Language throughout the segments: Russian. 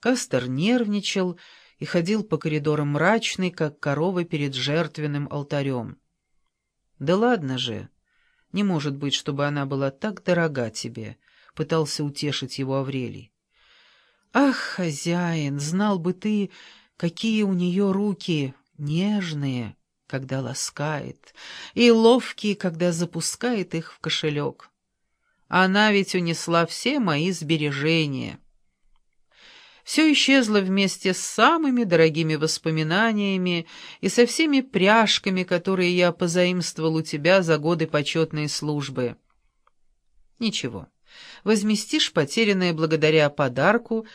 Кастер нервничал и ходил по коридорам мрачный, как корова перед жертвенным алтарем. «Да ладно же! Не может быть, чтобы она была так дорога тебе», — пытался утешить его Аврелий. «Ах, хозяин, знал бы ты, какие у нее руки нежные, когда ласкает, и ловкие, когда запускает их в кошелек. Она ведь унесла все мои сбережения». Все исчезло вместе с самыми дорогими воспоминаниями и со всеми пряжками, которые я позаимствовал у тебя за годы почетной службы. Ничего, возместишь потерянное благодаря подарку,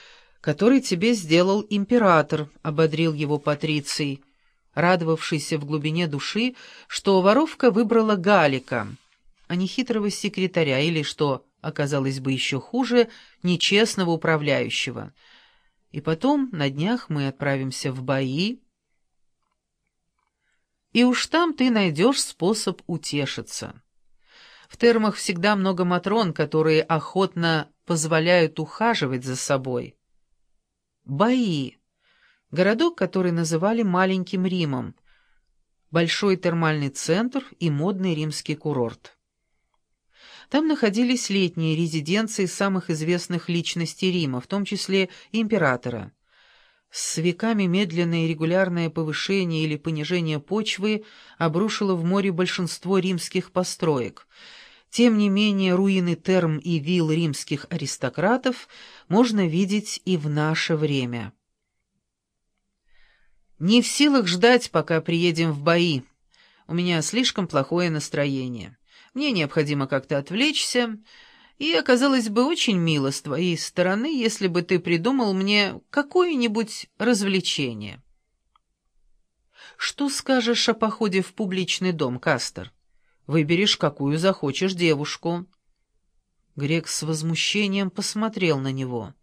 который тебе сделал император, — ободрил его Патриций, радовавшийся в глубине души, что воровка выбрала Галика, а не хитрого секретаря или, что оказалось бы еще хуже, нечестного управляющего — и потом на днях мы отправимся в бои, и уж там ты найдешь способ утешиться. В термах всегда много матрон, которые охотно позволяют ухаживать за собой. Бои. Городок, который называли Маленьким Римом. Большой термальный центр и модный римский курорт. Там находились летние резиденции самых известных личностей Рима, в том числе императора. С веками медленное и регулярное повышение или понижение почвы обрушило в море большинство римских построек. Тем не менее, руины терм и вилл римских аристократов можно видеть и в наше время. Не в силах ждать, пока приедем в бои. У меня слишком плохое настроение. Мне необходимо как-то отвлечься, и оказалось бы очень мило с твоей стороны, если бы ты придумал мне какое-нибудь развлечение. Что скажешь о походе в публичный дом, Кастер? Выберешь, какую захочешь девушку. Грек с возмущением посмотрел на него.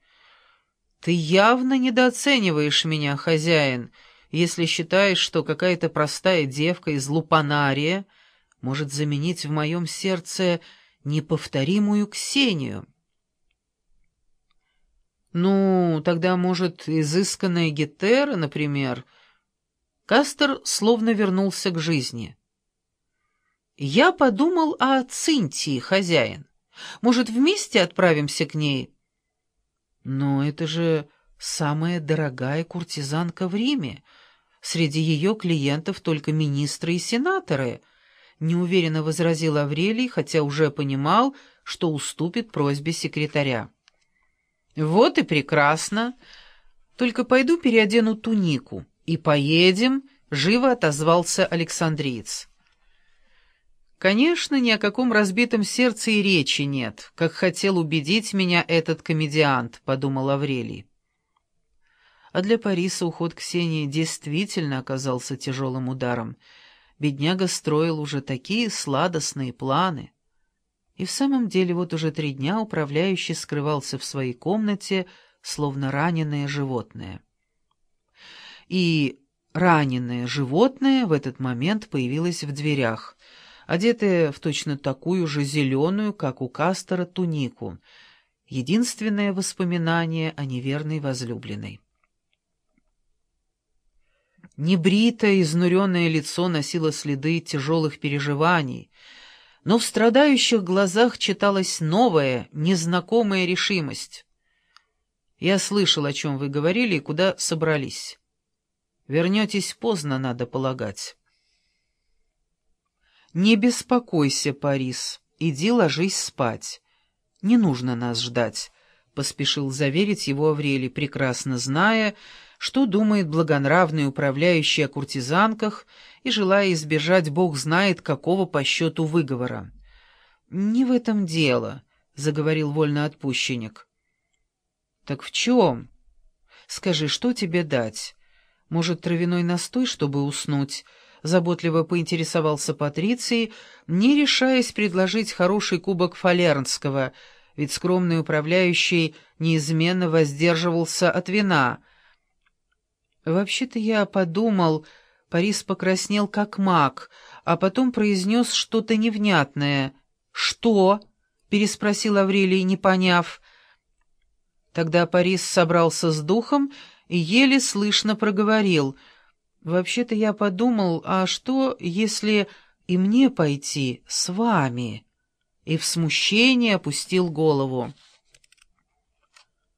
«Ты явно недооцениваешь меня, хозяин, если считаешь, что какая-то простая девка из Лупанария — может заменить в моем сердце неповторимую Ксению. Ну, тогда, может, изысканная Гетера, например. Кастер словно вернулся к жизни. Я подумал о Цинтии, хозяин. Может, вместе отправимся к ней? Но это же самая дорогая куртизанка в Риме. Среди ее клиентов только министры и сенаторы — неуверенно возразил Аврелий, хотя уже понимал, что уступит просьбе секретаря. «Вот и прекрасно. Только пойду переодену тунику и поедем», — живо отозвался Александриец. «Конечно, ни о каком разбитом сердце и речи нет, как хотел убедить меня этот комедиант», — подумал Аврелий. А для Париса уход Ксении действительно оказался тяжелым ударом — Бедняга строил уже такие сладостные планы. И в самом деле вот уже три дня управляющий скрывался в своей комнате, словно раненое животное. И раненое животное в этот момент появилось в дверях, одетое в точно такую же зеленую, как у Кастера, тунику, единственное воспоминание о неверной возлюбленной. Небритое, изнуренное лицо носило следы тяжелых переживаний, но в страдающих глазах читалась новая, незнакомая решимость. «Я слышал, о чем вы говорили и куда собрались. Вернетесь поздно, надо полагать». «Не беспокойся, Парис, иди ложись спать. Не нужно нас ждать», — поспешил заверить его Аврелий, прекрасно зная, что думает благонравный управляющий о куртизанках и желая избежать бог знает какого по счету выговора. «Не в этом дело», — заговорил вольноотпущенник. «Так в чем? Скажи, что тебе дать? Может, травяной настой, чтобы уснуть?» Заботливо поинтересовался Патриций, не решаясь предложить хороший кубок Фалернского, ведь скромный управляющий неизменно воздерживался от вина — «Вообще-то я подумал...» Парис покраснел как маг, а потом произнес что-то невнятное. «Что?» — переспросил Аврелий, не поняв. Тогда Парис собрался с духом и еле слышно проговорил. «Вообще-то я подумал, а что, если и мне пойти с вами?» И в смущении опустил голову.